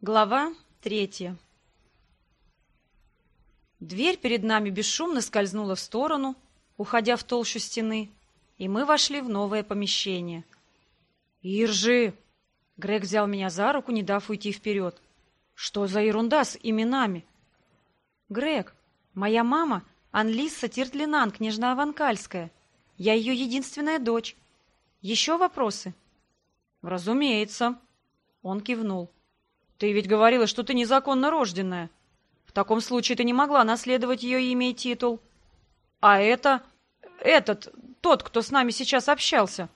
Глава третья Дверь перед нами бесшумно скользнула в сторону, уходя в толщу стены, и мы вошли в новое помещение. «Иржи!» Грег взял меня за руку, не дав уйти вперед. «Что за ерунда с именами?» «Грег, моя мама Анлиса Тиртлинан, княжна Аванкальская. Я ее единственная дочь. Еще вопросы?» «Разумеется». Он кивнул. Ты ведь говорила, что ты незаконно рожденная. В таком случае ты не могла наследовать ее имя и титул. А это... этот... тот, кто с нами сейчас общался,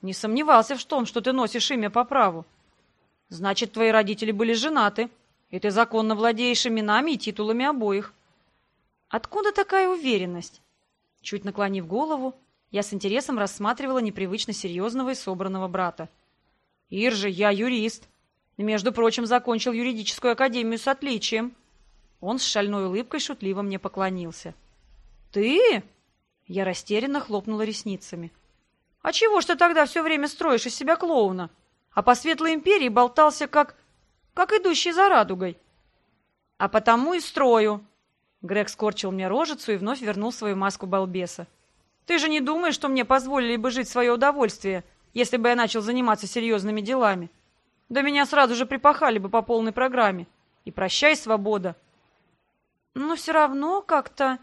не сомневался в том, что ты носишь имя по праву. Значит, твои родители были женаты, и ты законно владеешь именами и титулами обоих. Откуда такая уверенность? Чуть наклонив голову, я с интересом рассматривала непривычно серьезного и собранного брата. «Иржи, я юрист. Между прочим, закончил юридическую академию с отличием. Он с шальной улыбкой шутливо мне поклонился. «Ты?» Я растерянно хлопнула ресницами. «А чего ж ты тогда все время строишь из себя клоуна? А по Светлой Империи болтался как... как идущий за радугой». «А потому и строю». Грег скорчил мне рожицу и вновь вернул свою маску балбеса. «Ты же не думаешь, что мне позволили бы жить в свое удовольствие, если бы я начал заниматься серьезными делами?» Да меня сразу же припахали бы по полной программе. И прощай, свобода. Но все равно как-то...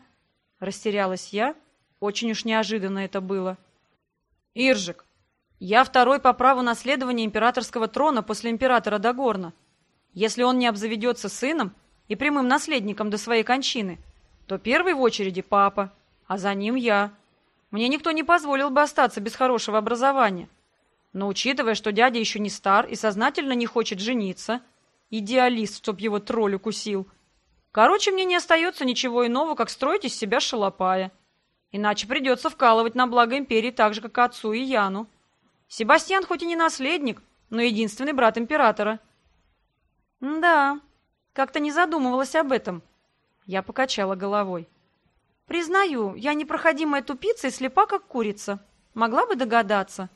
Растерялась я. Очень уж неожиданно это было. Иржик, я второй по праву наследования императорского трона после императора Дагорна. Если он не обзаведется сыном и прямым наследником до своей кончины, то первый в очереди папа, а за ним я. Мне никто не позволил бы остаться без хорошего образования. Но учитывая, что дядя еще не стар и сознательно не хочет жениться, идеалист, чтоб его тролль укусил. Короче, мне не остается ничего иного, как строить из себя шалопая. Иначе придется вкалывать на благо империи так же, как отцу и Яну. Себастьян хоть и не наследник, но единственный брат императора. Да, как-то не задумывалась об этом. Я покачала головой. Признаю, я непроходимая тупица и слепа, как курица. Могла бы догадаться.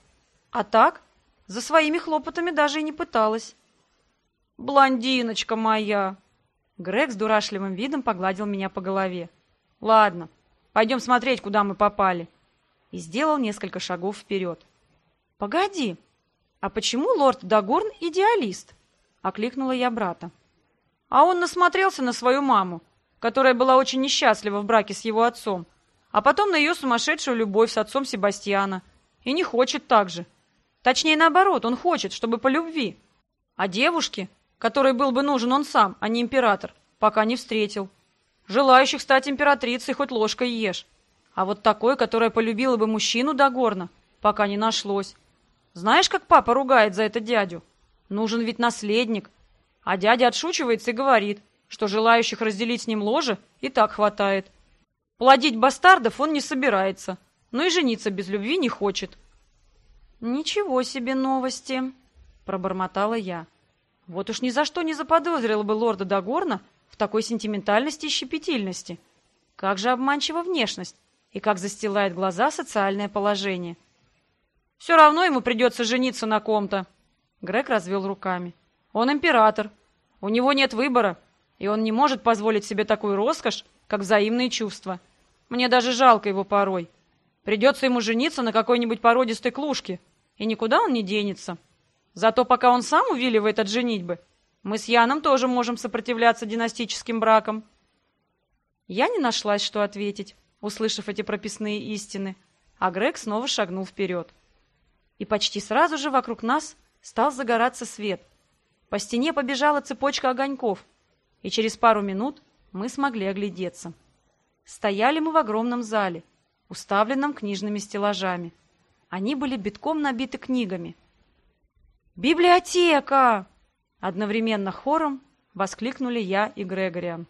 А так, за своими хлопотами даже и не пыталась. «Блондиночка моя!» Грег с дурашливым видом погладил меня по голове. «Ладно, пойдем смотреть, куда мы попали». И сделал несколько шагов вперед. «Погоди, а почему лорд Дагорн идеалист?» Окликнула я брата. А он насмотрелся на свою маму, которая была очень несчастлива в браке с его отцом, а потом на ее сумасшедшую любовь с отцом Себастьяна, и не хочет так же. Точнее, наоборот, он хочет, чтобы по любви. А девушке, которой был бы нужен он сам, а не император, пока не встретил. Желающих стать императрицей хоть ложкой ешь. А вот такой, которая полюбила бы мужчину до горна, пока не нашлось. Знаешь, как папа ругает за это дядю? Нужен ведь наследник. А дядя отшучивается и говорит, что желающих разделить с ним ложе и так хватает. Плодить бастардов он не собирается, но и жениться без любви не хочет. «Ничего себе новости!» — пробормотала я. Вот уж ни за что не заподозрила бы лорда Дагорна в такой сентиментальности и щепетильности. Как же обманчива внешность и как застилает глаза социальное положение. Все равно ему придется жениться на ком-то. Грег развел руками. Он император. У него нет выбора, и он не может позволить себе такую роскошь, как взаимные чувства. Мне даже жалко его порой. Придется ему жениться на какой-нибудь породистой клушке, и никуда он не денется. Зато пока он сам увиливает от женитьбы, мы с Яном тоже можем сопротивляться династическим бракам. Я не нашлась, что ответить, услышав эти прописные истины, а Грег снова шагнул вперед. И почти сразу же вокруг нас стал загораться свет. По стене побежала цепочка огоньков, и через пару минут мы смогли оглядеться. Стояли мы в огромном зале, уставленном книжными стеллажами. Они были битком набиты книгами. «Библиотека!» Одновременно хором воскликнули я и Грегориан.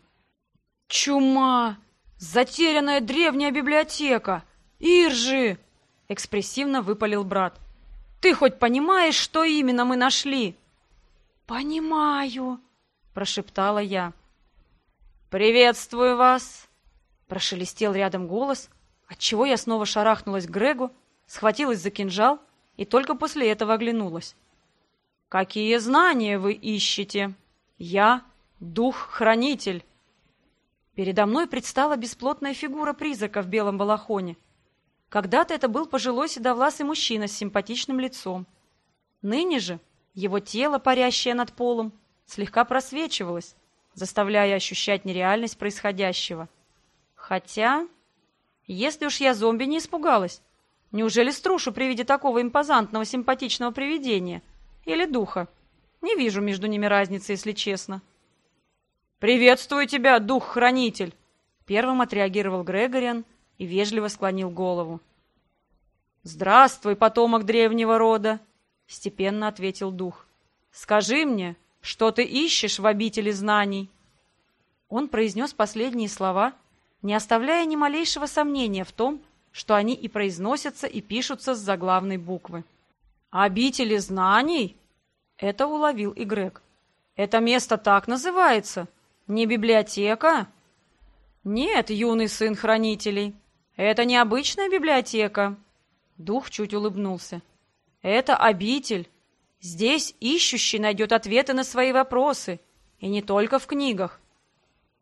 «Чума! Затерянная древняя библиотека! Иржи!» Экспрессивно выпалил брат. «Ты хоть понимаешь, что именно мы нашли?» «Понимаю», — прошептала я. «Приветствую вас!» Прошелестел рядом голос, отчего я снова шарахнулась к Грегу схватилась за кинжал и только после этого оглянулась. «Какие знания вы ищете?» Я — дух-хранитель. Передо мной предстала бесплотная фигура призрака в белом балахоне. Когда-то это был пожилой седовласый мужчина с симпатичным лицом. Ныне же его тело, парящее над полом, слегка просвечивалось, заставляя ощущать нереальность происходящего. Хотя, если уж я зомби не испугалась, неужели струшу при виде такого импозантного симпатичного привидения или духа? Не вижу между ними разницы, если честно. «Приветствую тебя, дух-хранитель!» Первым отреагировал Грегориан и вежливо склонил голову. «Здравствуй, потомок древнего рода!» — степенно ответил дух. «Скажи мне, что ты ищешь в обители знаний?» Он произнес последние слова, не оставляя ни малейшего сомнения в том, что они и произносятся, и пишутся с заглавной буквы. «Обители знаний?» — это уловил и Грег. «Это место так называется?» Не библиотека? Нет, юный сын хранителей. Это не обычная библиотека. Дух чуть улыбнулся. Это обитель. Здесь ищущий найдет ответы на свои вопросы. И не только в книгах.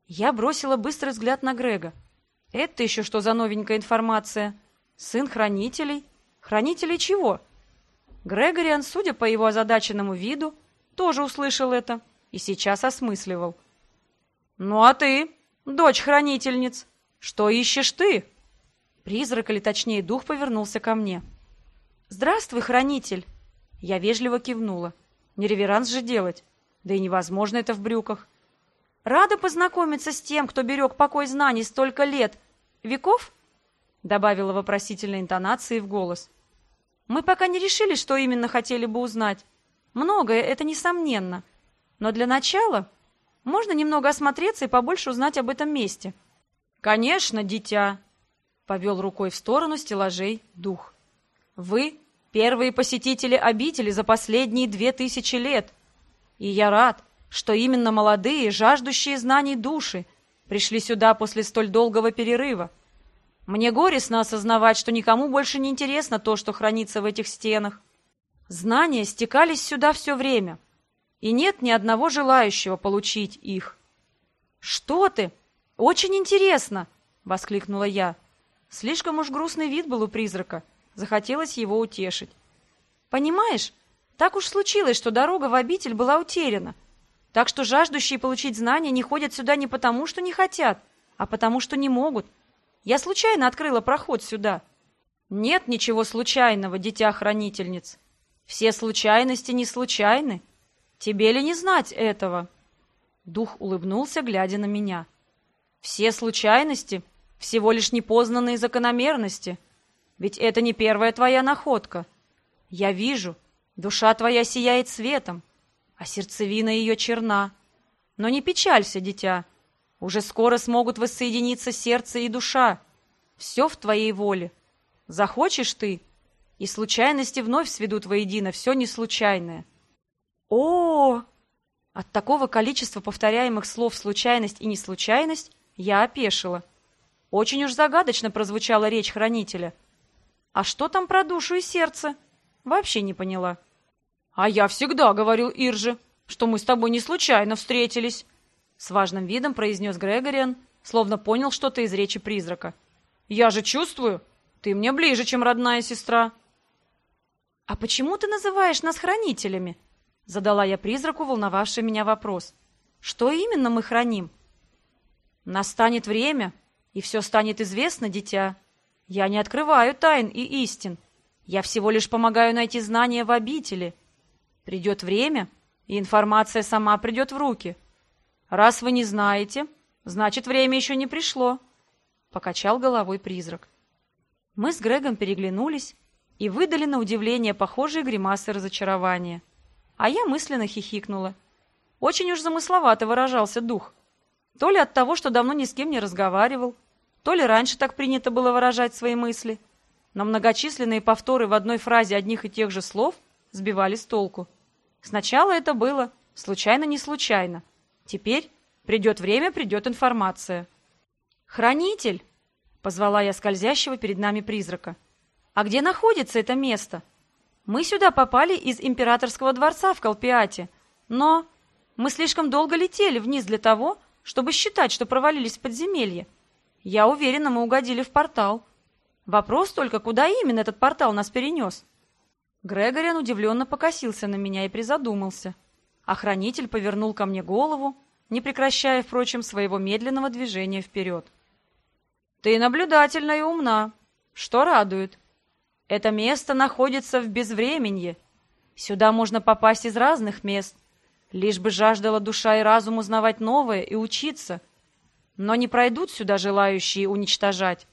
Я бросила быстрый взгляд на Грега. Это еще что за новенькая информация? Сын хранителей? Хранителей чего? Грегориан, судя по его озадаченному виду, тоже услышал это и сейчас осмысливал — «Ну а ты, дочь хранительниц, что ищешь ты?» Призрак, или точнее дух, повернулся ко мне. «Здравствуй, хранитель!» Я вежливо кивнула. Не реверанс же делать, да и невозможно это в брюках. «Рада познакомиться с тем, кто берег покой знаний столько лет. Веков?» Добавила вопросительной интонации в голос. «Мы пока не решили, что именно хотели бы узнать. Многое, это несомненно. Но для начала можно немного осмотреться и побольше узнать об этом месте. Конечно, дитя, повел рукой в сторону стеллажей дух. Вы первые посетители обители за последние две тысячи лет. И я рад, что именно молодые, жаждущие знаний души пришли сюда после столь долгого перерыва. Мне горестно осознавать, что никому больше не интересно то, что хранится в этих стенах. Знания стекались сюда все время — и нет ни одного желающего получить их. «Что ты? Очень интересно!» — воскликнула я. Слишком уж грустный вид был у призрака. Захотелось его утешить. «Понимаешь, так уж случилось, что дорога в обитель была утеряна. Так что жаждущие получить знания не ходят сюда не потому, что не хотят, а потому, что не могут. Я случайно открыла проход сюда». «Нет ничего случайного, дитя-хранительниц. Все случайности не случайны. Тебе ли не знать этого?» Дух улыбнулся, глядя на меня. «Все случайности — всего лишь непознанные закономерности. Ведь это не первая твоя находка. Я вижу, душа твоя сияет светом, а сердцевина ее черна. Но не печалься, дитя. Уже скоро смогут воссоединиться сердце и душа. Все в твоей воле. Захочешь ты, и случайности вновь сведут воедино все неслучайное. О, От такого количества повторяемых слов «случайность» и «неслучайность» я опешила. Очень уж загадочно прозвучала речь хранителя. А что там про душу и сердце? Вообще не поняла. А я всегда говорил Ирже, что мы с тобой не случайно встретились. С важным видом произнес Грегориан, словно понял что-то из речи призрака. Я же чувствую, ты мне ближе, чем родная сестра. А почему ты называешь нас хранителями? Задала я призраку волновавший меня вопрос. Что именно мы храним? Настанет время, и все станет известно, дитя. Я не открываю тайн и истин. Я всего лишь помогаю найти знания в обители. Придет время, и информация сама придет в руки. Раз вы не знаете, значит, время еще не пришло. Покачал головой призрак. Мы с Грегом переглянулись и выдали на удивление похожие гримасы разочарования. А я мысленно хихикнула. Очень уж замысловато выражался дух. То ли от того, что давно ни с кем не разговаривал, то ли раньше так принято было выражать свои мысли. Но многочисленные повторы в одной фразе одних и тех же слов сбивали с толку. Сначала это было случайно не случайно. Теперь придет время, придет информация. «Хранитель!» — позвала я скользящего перед нами призрака. «А где находится это место?» Мы сюда попали из императорского дворца в Колпиате, но Мы слишком долго летели вниз для того, чтобы считать, что провалились в подземелье. Я уверена, мы угодили в портал. Вопрос только, куда именно этот портал нас перенес?» Грегориан удивленно покосился на меня и призадумался. Охранитель повернул ко мне голову, не прекращая, впрочем, своего медленного движения вперед. «Ты наблюдательна и умна, что радует. Это место находится в безвременье. Сюда можно попасть из разных мест, лишь бы жаждала душа и разум узнавать новое и учиться. Но не пройдут сюда желающие уничтожать,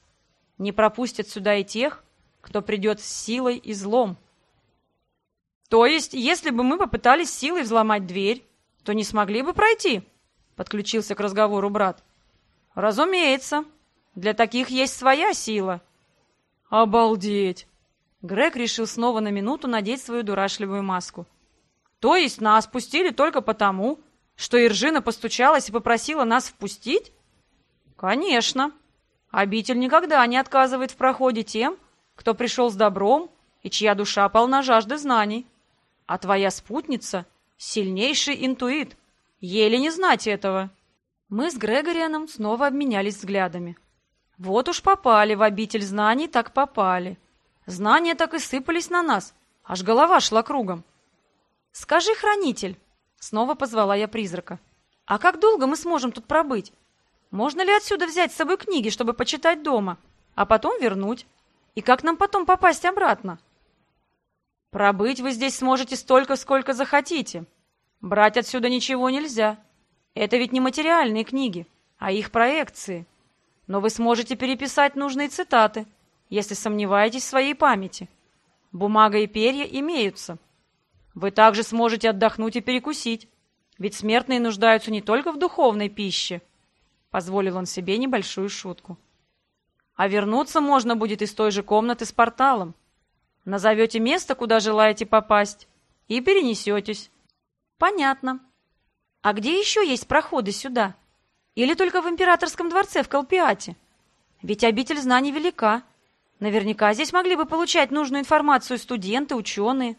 не пропустят сюда и тех, кто придет с силой и злом». То есть, если бы мы попытались силой взломать дверь, то не смогли бы пройти, подключился к разговору брат. Разумеется, для таких есть своя сила. Обалдеть! Грег решил снова на минуту надеть свою дурашливую маску. То есть нас пустили только потому, что Иржина постучалась и попросила нас впустить? Конечно. Обитель никогда не отказывает в проходе тем, кто пришел с добром и чья душа полна жажды знаний. А твоя спутница — сильнейший интуит. Еле не знать этого. Мы с Грегорианом снова обменялись взглядами. Вот уж попали в обитель знаний, так попали. Знания так и сыпались на нас, аж голова шла кругом. «Скажи, хранитель!» — снова позвала я призрака. «А как долго мы сможем тут пробыть? Можно ли отсюда взять с собой книги, чтобы почитать дома, а потом вернуть? И как нам потом попасть обратно?» Пробыть вы здесь сможете столько, сколько захотите. Брать отсюда ничего нельзя. Это ведь не материальные книги, а их проекции. Но вы сможете переписать нужные цитаты, если сомневаетесь в своей памяти. Бумага и перья имеются. Вы также сможете отдохнуть и перекусить, ведь смертные нуждаются не только в духовной пище. Позволил он себе небольшую шутку. А вернуться можно будет из той же комнаты с порталом. Назовете место, куда желаете попасть, и перенесетесь. Понятно. А где еще есть проходы сюда? Или только в императорском дворце в Колпиате? Ведь обитель знаний велика. Наверняка здесь могли бы получать нужную информацию студенты, ученые.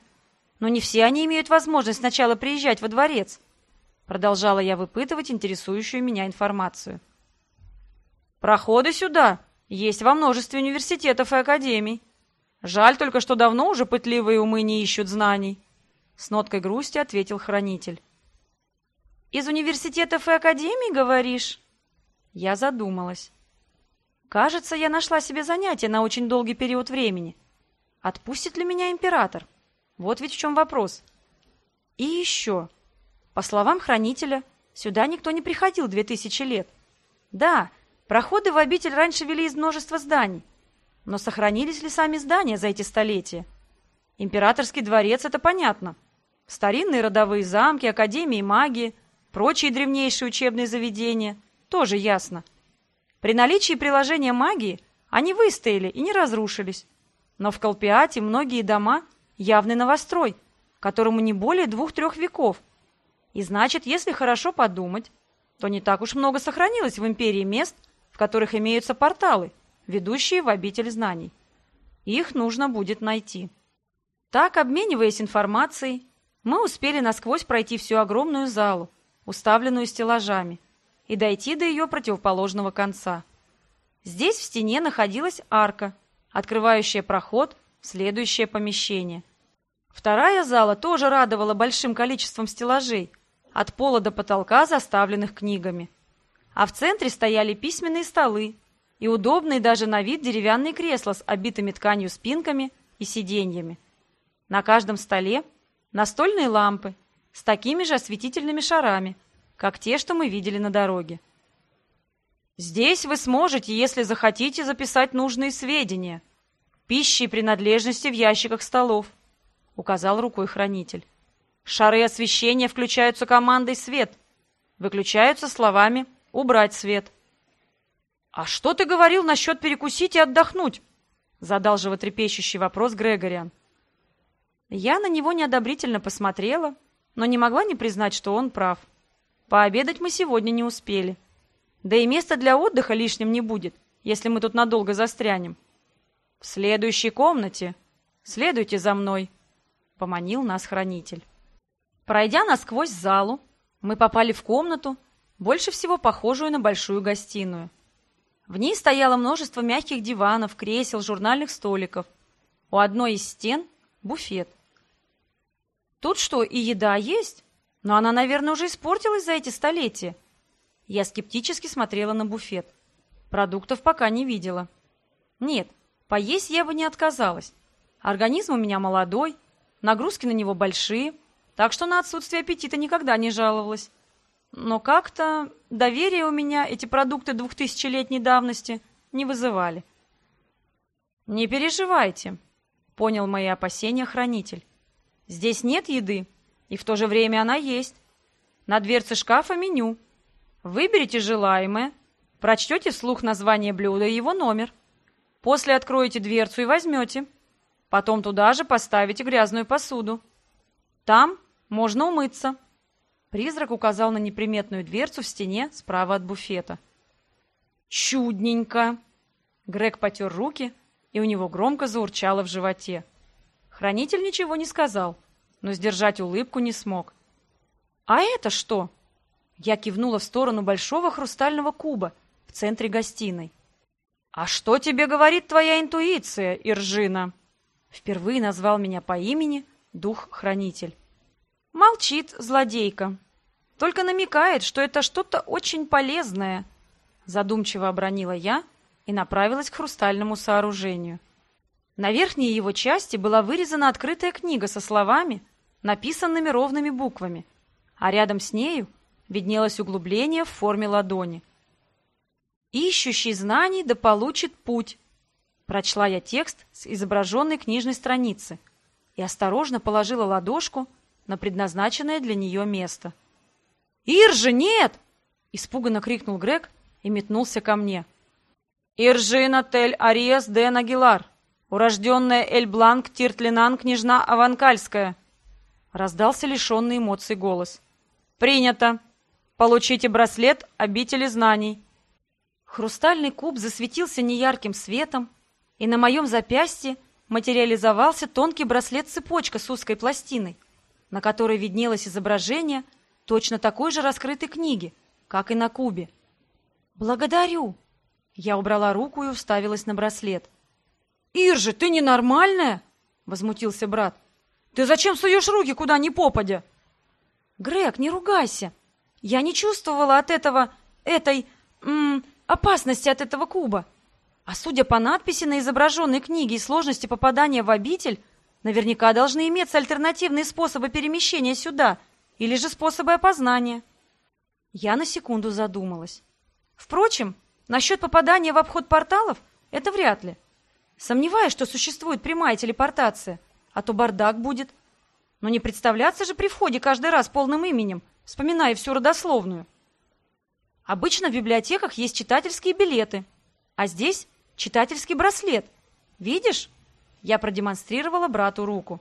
Но не все они имеют возможность сначала приезжать во дворец. Продолжала я выпытывать интересующую меня информацию. Проходы сюда есть во множестве университетов и академий. Жаль только, что давно уже пытливые умы не ищут знаний. С ноткой грусти ответил хранитель. Из университетов и академий, говоришь? Я задумалась. Кажется, я нашла себе занятие на очень долгий период времени. Отпустит ли меня император? Вот ведь в чем вопрос. И еще. По словам хранителя, сюда никто не приходил две тысячи лет. Да, проходы в обитель раньше вели из множества зданий. Но сохранились ли сами здания за эти столетия? Императорский дворец — это понятно. Старинные родовые замки, академии магии, прочие древнейшие учебные заведения — тоже ясно. При наличии приложения магии они выстояли и не разрушились. Но в Колпиате многие дома — явный новострой, которому не более двух-трех веков. И значит, если хорошо подумать, то не так уж много сохранилось в империи мест, в которых имеются порталы, ведущие в обитель знаний. Их нужно будет найти. Так, обмениваясь информацией, мы успели насквозь пройти всю огромную залу, уставленную стеллажами, и дойти до ее противоположного конца. Здесь в стене находилась арка, открывающая проход в следующее помещение. Вторая зала тоже радовала большим количеством стеллажей, от пола до потолка заставленных книгами. А в центре стояли письменные столы, и удобные даже на вид деревянные кресла с обитыми тканью спинками и сиденьями. На каждом столе настольные лампы с такими же осветительными шарами, как те, что мы видели на дороге. Здесь вы сможете, если захотите, записать нужные сведения. Пищи и принадлежности в ящиках столов, указал рукой хранитель. Шары освещения включаются командой «Свет», выключаются словами «Убрать свет». «А что ты говорил насчет перекусить и отдохнуть?» Задал животрепещущий вопрос Грегориан. Я на него неодобрительно посмотрела, но не могла не признать, что он прав. Пообедать мы сегодня не успели. Да и места для отдыха лишним не будет, если мы тут надолго застрянем. В следующей комнате. Следуйте за мной, — поманил нас хранитель. Пройдя насквозь залу, Мы попали в комнату, больше всего похожую на большую гостиную. В ней стояло множество мягких диванов, кресел, журнальных столиков. У одной из стен — буфет. Тут что, и еда есть? Но она, наверное, уже испортилась за эти столетия. Я скептически смотрела на буфет. Продуктов пока не видела. Нет, поесть я бы не отказалась. Организм у меня молодой, нагрузки на него большие, так что на отсутствие аппетита никогда не жаловалась. Но как-то доверие у меня эти продукты двухтысячелетней давности не вызывали. «Не переживайте», — понял мои опасения хранитель. «Здесь нет еды, и в то же время она есть. На дверце шкафа меню. Выберите желаемое, прочтете вслух название блюда и его номер. После откроете дверцу и возьмете. Потом туда же поставите грязную посуду. Там можно умыться». Призрак указал на неприметную дверцу в стене справа от буфета. «Чудненько!» Грег потер руки, и у него громко заурчало в животе. Хранитель ничего не сказал, но сдержать улыбку не смог. «А это что?» Я кивнула в сторону большого хрустального куба в центре гостиной. «А что тебе говорит твоя интуиция, Иржина?» Впервые назвал меня по имени дух-хранитель. Молчит злодейка. Только намекает, что это что-то очень полезное. Задумчиво обронила я и направилась к хрустальному сооружению. На верхней его части была вырезана открытая книга со словами, написанными ровными буквами, а рядом с нею виднелось углубление в форме ладони. «Ищущий знаний да получит путь», прочла я текст с изображенной книжной страницы и осторожно положила ладошку на предназначенное для нее место. «Иржи, нет!» — испуганно крикнул Грег и метнулся ко мне. «Иржина Тель Ариес де Нагилар, урожденная Эль Бланк Тиртлинан княжна Аванкальская!» Раздался лишенный эмоций голос. «Принято! Получите браслет обители знаний!» Хрустальный куб засветился неярким светом, и на моем запястье материализовался тонкий браслет-цепочка с узкой пластиной, на которой виднелось изображение точно такой же раскрытой книги, как и на кубе. «Благодарю!» Я убрала руку и уставилась на браслет. «Иржи, ты ненормальная?» — возмутился брат. «Ты зачем суешь руки куда ни попадя?» «Грег, не ругайся! Я не чувствовала от этого... этой... М, опасности от этого куба. А судя по надписи на изображенной книге и сложности попадания в обитель, наверняка должны иметься альтернативные способы перемещения сюда или же способы опознания. Я на секунду задумалась. Впрочем, насчет попадания в обход порталов это вряд ли. Сомневаюсь, что существует прямая телепортация, а то бардак будет. Но не представляться же при входе каждый раз полным именем, вспоминая всю родословную. Обычно в библиотеках есть читательские билеты, а здесь читательский браслет. Видишь?» Я продемонстрировала брату руку.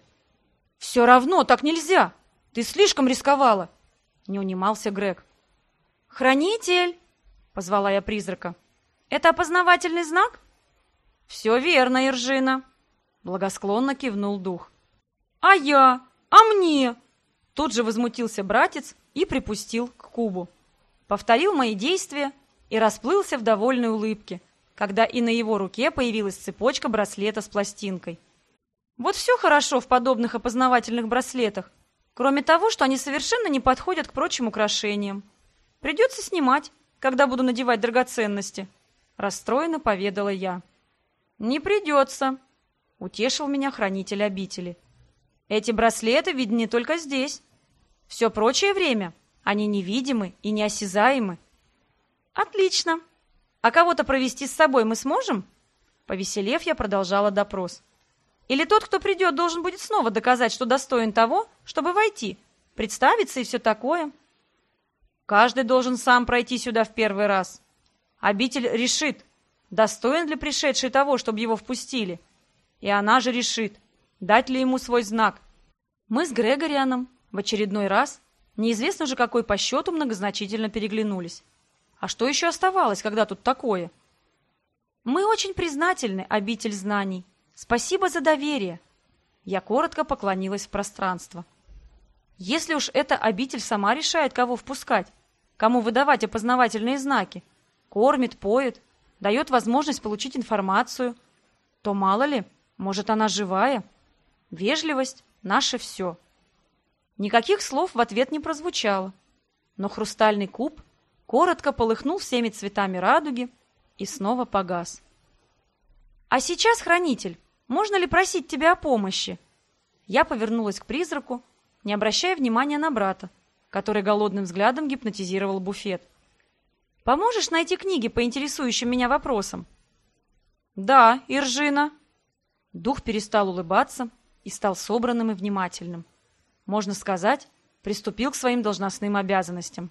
«Все равно так нельзя! Ты слишком рисковала!» Не унимался Грег. «Хранитель!» — позвала я призрака. «Это опознавательный знак?» «Все верно, Иржина!» — благосклонно кивнул дух. «А я? А мне?» Тут же возмутился братец и припустил к кубу. Повторил мои действия и расплылся в довольной улыбке, когда и на его руке появилась цепочка браслета с пластинкой. Вот все хорошо в подобных опознавательных браслетах, кроме того, что они совершенно не подходят к прочим украшениям. Придется снимать, когда буду надевать драгоценности, расстроенно поведала я. Не придется, утешил меня хранитель обители. Эти браслеты видны только здесь. Все прочее время они невидимы и неосязаемы. Отлично, а кого-то провести с собой мы сможем?» Повеселев, я продолжала допрос. «Или тот, кто придет, должен будет снова доказать, что достоин того, чтобы войти, представиться и все такое?» «Каждый должен сам пройти сюда в первый раз. Обитель решит, достоин ли пришедший того, чтобы его впустили. И она же решит, дать ли ему свой знак. Мы с Грегорианом в очередной раз, неизвестно же какой по счету, многозначительно переглянулись. А что еще оставалось, когда тут такое? Мы очень признательны, обитель знаний. Спасибо за доверие. Я коротко поклонилась в пространство. Если уж эта обитель сама решает, кого впускать, кому выдавать опознавательные знаки, кормит, поет, дает возможность получить информацию, то мало ли, может, она живая. Вежливость — наше все. Никаких слов в ответ не прозвучало, но хрустальный куб коротко полыхнул всеми цветами радуги и снова погас. «А сейчас, хранитель, можно ли просить тебя о помощи?» Я повернулась к призраку, не обращая внимания на брата, который голодным взглядом гипнотизировал буфет. «Поможешь найти книги по интересующим меня вопросам?» «Да, Иржина». Дух перестал улыбаться и стал собранным и внимательным. Можно сказать, приступил к своим должностным обязанностям.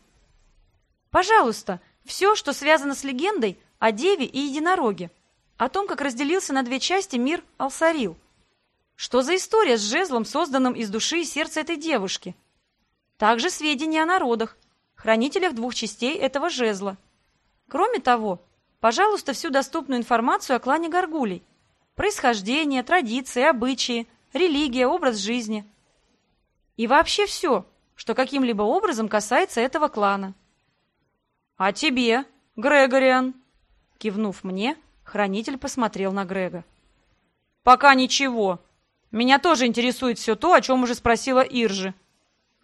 «Пожалуйста, все, что связано с легендой о Деве и Единороге, о том, как разделился на две части мир Алсарил. Что за история с жезлом, созданным из души и сердца этой девушки? Также сведения о народах, хранителях двух частей этого жезла. Кроме того, пожалуйста, всю доступную информацию о клане Горгулей. Происхождение, традиции, обычаи, религия, образ жизни. И вообще все, что каким-либо образом касается этого клана. «А тебе, Грегориан?» Кивнув мне, хранитель посмотрел на Грега. «Пока ничего», меня тоже интересует все то, о чем уже спросила Иржи.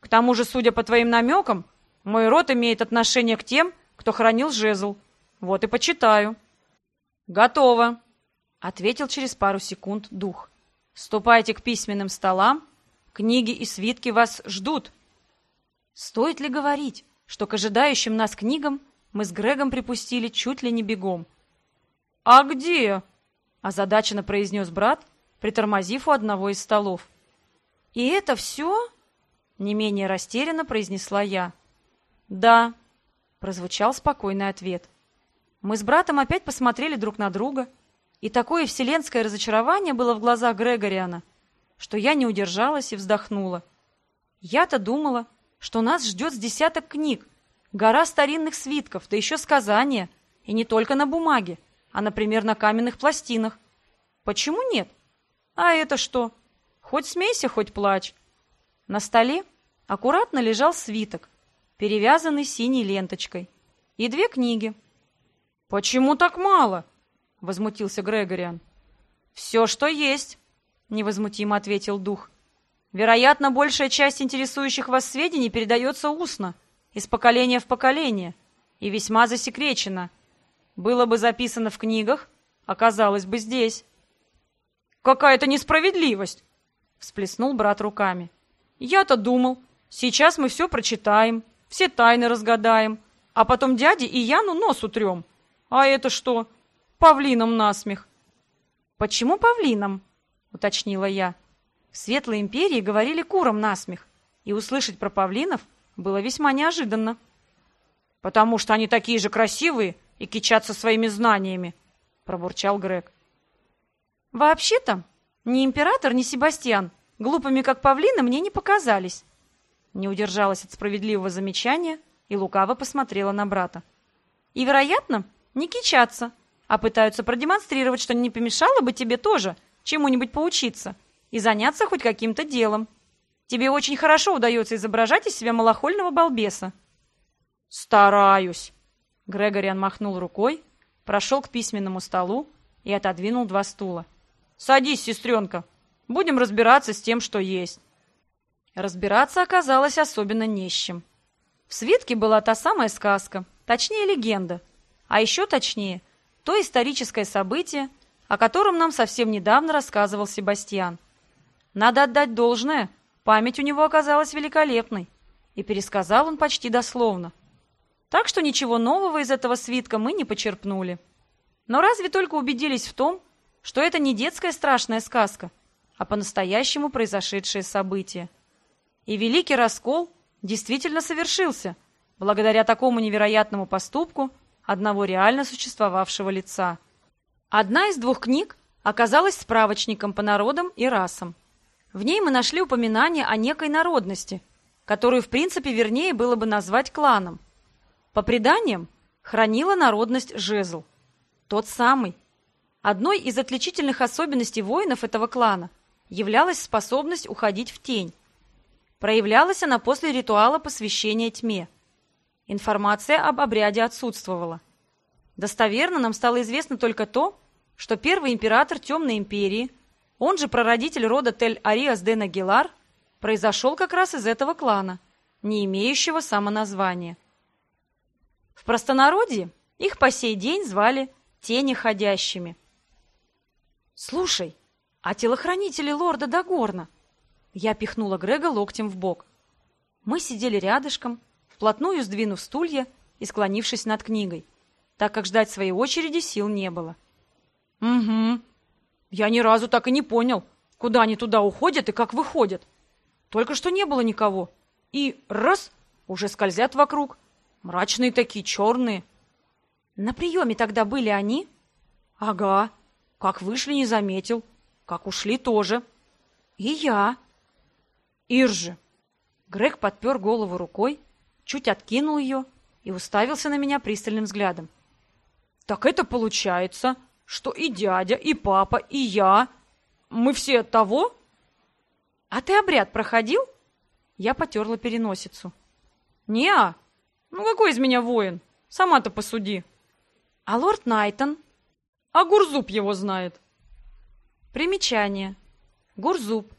К тому же, судя по твоим намекам, мой род имеет отношение к тем, кто хранил жезл. Вот и почитаю. Готово, ответил через пару секунд дух. Ступайте к письменным столам, книги и свитки вас ждут. Стоит ли говорить, что к ожидающим нас книгам мы с Грегом припустили чуть ли не бегом? «А где?» – озадаченно произнес брат, притормозив у одного из столов. «И это все?» — не менее растерянно произнесла я. «Да», — прозвучал спокойный ответ. Мы с братом опять посмотрели друг на друга, и такое вселенское разочарование было в глазах Грегориана, что я не удержалась и вздохнула. Я-то думала, что нас ждет с десяток книг, гора старинных свитков, да еще сказания, и не только на бумаге, а, например, на каменных пластинах. Почему нет? А это что? Хоть смейся, хоть плачь. На столе аккуратно лежал свиток, перевязанный синей ленточкой, и две книги. «Почему так мало?» — возмутился Грегориан. «Все, что есть», — невозмутимо ответил дух. «Вероятно, большая часть интересующих вас сведений передается устно, из поколения в поколение, и весьма засекречено. Было бы записано в книгах, оказалось бы здесь». Какая-то несправедливость!» Всплеснул брат руками. «Я-то думал, сейчас мы все прочитаем, все тайны разгадаем, а потом дяде и Яну нос утрем. А это что? Павлином насмех!» «Почему павлином?» — уточнила я. В Светлой Империи говорили курам насмех, и услышать про павлинов было весьма неожиданно. «Потому что они такие же красивые и кичатся своими знаниями», — пробурчал Грег. «Вообще-то, ни император, ни Себастьян глупыми, как павлины, мне не показались». Не удержалась от справедливого замечания и лукаво посмотрела на брата. «И, вероятно, не кичатся, а пытаются продемонстрировать, что не помешало бы тебе тоже чему-нибудь поучиться и заняться хоть каким-то делом. Тебе очень хорошо удается изображать из себя малохольного балбеса». «Стараюсь!» Грегориан махнул рукой, прошел к письменному столу и отодвинул два стула. Садись, сестренка. Будем разбираться с тем, что есть. Разбираться оказалось особенно не с чем. В свитке была та самая сказка, точнее легенда, а еще точнее, то историческое событие, о котором нам совсем недавно рассказывал Себастьян. Надо отдать должное, память у него оказалась великолепной, и пересказал он почти дословно. Так что ничего нового из этого свитка мы не почерпнули. Но разве только убедились в том, что это не детская страшная сказка, а по-настоящему произошедшее событие. И великий раскол действительно совершился благодаря такому невероятному поступку одного реально существовавшего лица. Одна из двух книг оказалась справочником по народам и расам. В ней мы нашли упоминание о некой народности, которую в принципе вернее было бы назвать кланом. По преданиям, хранила народность Жезл. Тот самый, Одной из отличительных особенностей воинов этого клана являлась способность уходить в тень. Проявлялась она после ритуала посвящения тьме. Информация об обряде отсутствовала. Достоверно нам стало известно только то, что первый император Темной империи, он же прародитель рода Тель-Ариас де Нагилар, произошел как раз из этого клана, не имеющего самоназвания. В простонародье их по сей день звали «тени ходящими». «Слушай, а телохранители лорда Дагорна?» Я пихнула Грега локтем в бок. Мы сидели рядышком, вплотную сдвинув стулья и склонившись над книгой, так как ждать своей очереди сил не было. «Угу. Я ни разу так и не понял, куда они туда уходят и как выходят. Только что не было никого. И раз — уже скользят вокруг. Мрачные такие, черные. На приеме тогда были они? Ага. Как вышли, не заметил. Как ушли, тоже. И я. Иржи. Грег подпер голову рукой, чуть откинул ее и уставился на меня пристальным взглядом. Так это получается, что и дядя, и папа, и я... Мы все от того? А ты обряд проходил? Я потерла переносицу. Не-а. Ну какой из меня воин? Сама-то посуди. А лорд Найтон? А Гурзуб его знает. Примечание. Гурзуб.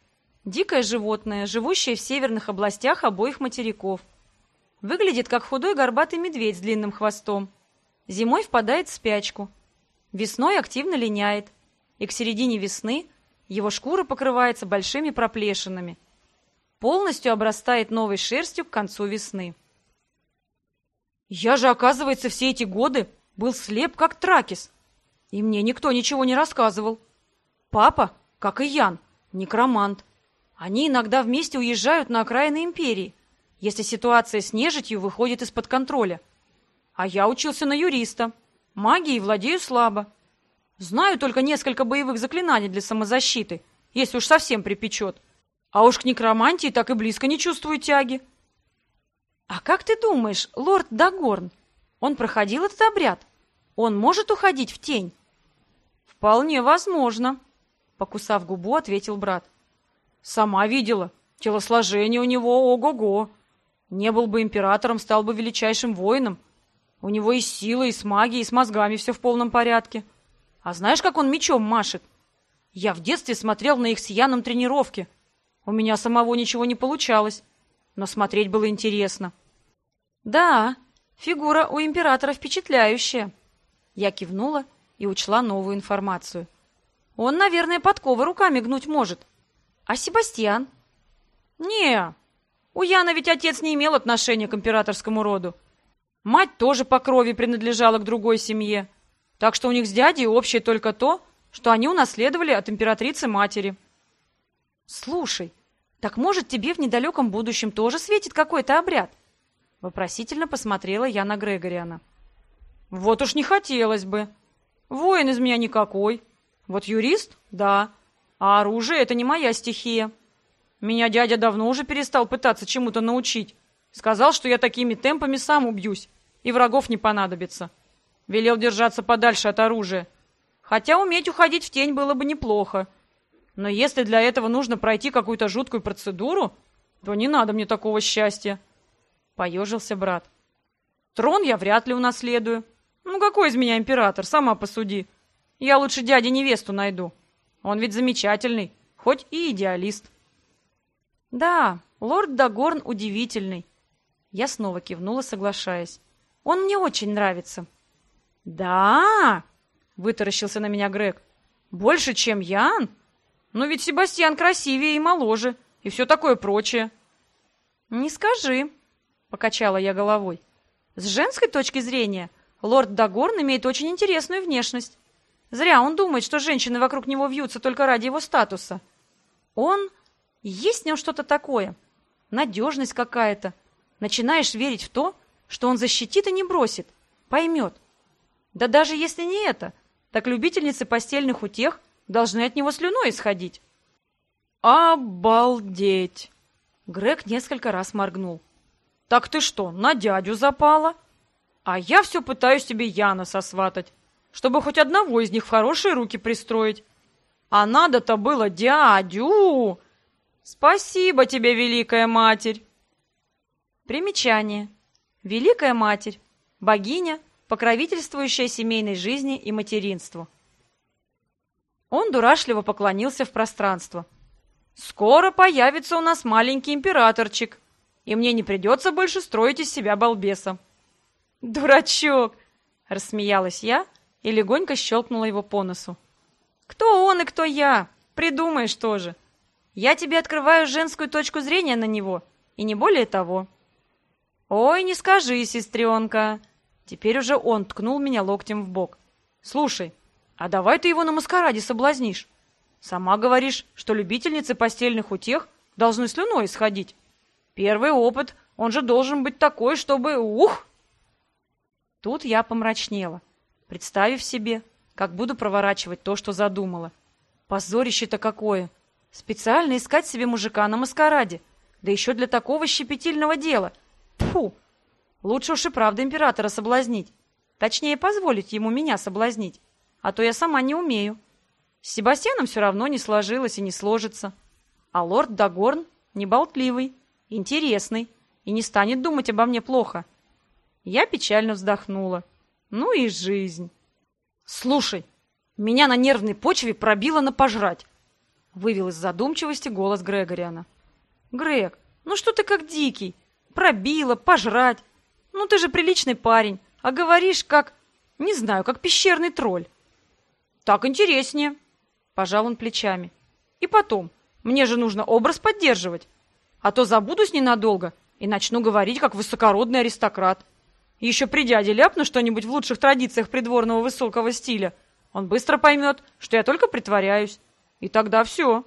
Дикое животное, живущее в северных областях обоих материков. Выглядит как худой горбатый медведь с длинным хвостом. Зимой впадает в спячку. Весной активно линяет. И к середине весны его шкура покрывается большими проплешинами. Полностью обрастает новой шерстью к концу весны. Я же, оказывается, все эти годы был слеп, как Тракис. И мне никто ничего не рассказывал. Папа, как и Ян, некромант. Они иногда вместе уезжают на окраины империи, если ситуация с нежитью выходит из-под контроля. А я учился на юриста. Магией владею слабо. Знаю только несколько боевых заклинаний для самозащиты, если уж совсем припечет. А уж к некромантии так и близко не чувствую тяги. А как ты думаешь, лорд Дагорн, он проходил этот обряд? Он может уходить в тень? Вполне возможно, покусав губу, ответил брат. Сама видела. Телосложение у него ого-го. Не был бы императором, стал бы величайшим воином. У него и с и с магией, и с мозгами все в полном порядке. А знаешь, как он мечом машет? Я в детстве смотрел на их с Яном тренировки. У меня самого ничего не получалось, но смотреть было интересно. Да, фигура у императора впечатляющая. Я кивнула и учла новую информацию. Он, наверное, подковы руками гнуть может. А Себастьян? Не, у Яна ведь отец не имел отношения к императорскому роду. Мать тоже по крови принадлежала к другой семье. Так что у них с дядей общее только то, что они унаследовали от императрицы-матери. Слушай, так может тебе в недалеком будущем тоже светит какой-то обряд? Вопросительно посмотрела я на Грегориана. Вот уж не хотелось бы. Воин из меня никакой. Вот юрист — да. А оружие — это не моя стихия. Меня дядя давно уже перестал пытаться чему-то научить. Сказал, что я такими темпами сам убьюсь, и врагов не понадобится. Велел держаться подальше от оружия. Хотя уметь уходить в тень было бы неплохо. Но если для этого нужно пройти какую-то жуткую процедуру, то не надо мне такого счастья. Поежился брат. Трон я вряд ли унаследую. Ну какой из меня император, сама посуди. Я лучше дяде невесту найду. Он ведь замечательный, хоть и идеалист. Да, лорд Дагорн удивительный. Я снова кивнула, соглашаясь. Он мне очень нравится. Да? Вытаращился на меня Грег. Больше, чем Ян? Но ведь Себастьян красивее и моложе, и все такое прочее. Не скажи, покачала я головой. С женской точки зрения, лорд Дагорн имеет очень интересную внешность. Зря он думает, что женщины вокруг него вьются только ради его статуса. Он... Есть в нем что-то такое. Надежность какая-то. Начинаешь верить в то, что он защитит и не бросит. Поймет. Да даже если не это, так любительницы постельных утех должны от него слюной исходить. Обалдеть! Грег несколько раз моргнул. Так ты что, на дядю запала? А я все пытаюсь тебе Яна сосватать чтобы хоть одного из них в хорошие руки пристроить. А надо-то было дядю. Спасибо тебе, Великая Матерь. Примечание. Великая Матерь. Богиня, покровительствующая семейной жизни и материнству. Он дурашливо поклонился в пространство. «Скоро появится у нас маленький императорчик, и мне не придется больше строить из себя балбеса». «Дурачок!» — рассмеялась я и легонько щелкнула его по носу. «Кто он и кто я? Придумаешь тоже. Я тебе открываю женскую точку зрения на него, и не более того». «Ой, не скажи, сестренка!» Теперь уже он ткнул меня локтем в бок. «Слушай, а давай ты его на маскараде соблазнишь. Сама говоришь, что любительницы постельных утех должны слюной исходить. Первый опыт, он же должен быть такой, чтобы... Ух!» Тут я помрачнела, представив себе, как буду проворачивать то, что задумала. Позорище-то какое! Специально искать себе мужика на маскараде, да еще для такого щепетильного дела. Фу! Лучше уж и правда императора соблазнить. Точнее, позволить ему меня соблазнить. А то я сама не умею. С Себастьяном все равно не сложилось и не сложится. А лорд Дагорн неболтливый, интересный и не станет думать обо мне плохо. Я печально вздохнула. Ну и жизнь. Слушай, меня на нервной почве пробило на пожрать. Вывел из задумчивости голос Грегориана. Грег, ну что ты как дикий? Пробило, пожрать. Ну ты же приличный парень, а говоришь как... Не знаю, как пещерный тролль. Так интереснее. Пожал он плечами. И потом, мне же нужно образ поддерживать. А то забудусь ненадолго и начну говорить, как высокородный аристократ. Еще при дяде ляпну что-нибудь в лучших традициях придворного высокого стиля. Он быстро поймет, что я только притворяюсь. И тогда все.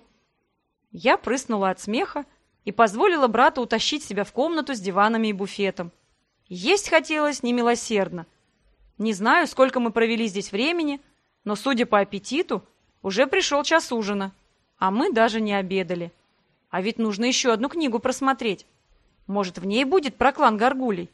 Я прыснула от смеха и позволила брату утащить себя в комнату с диванами и буфетом. Есть хотелось немилосердно. Не знаю, сколько мы провели здесь времени, но, судя по аппетиту, уже пришел час ужина, а мы даже не обедали. А ведь нужно еще одну книгу просмотреть. Может, в ней будет про клан Горгулей.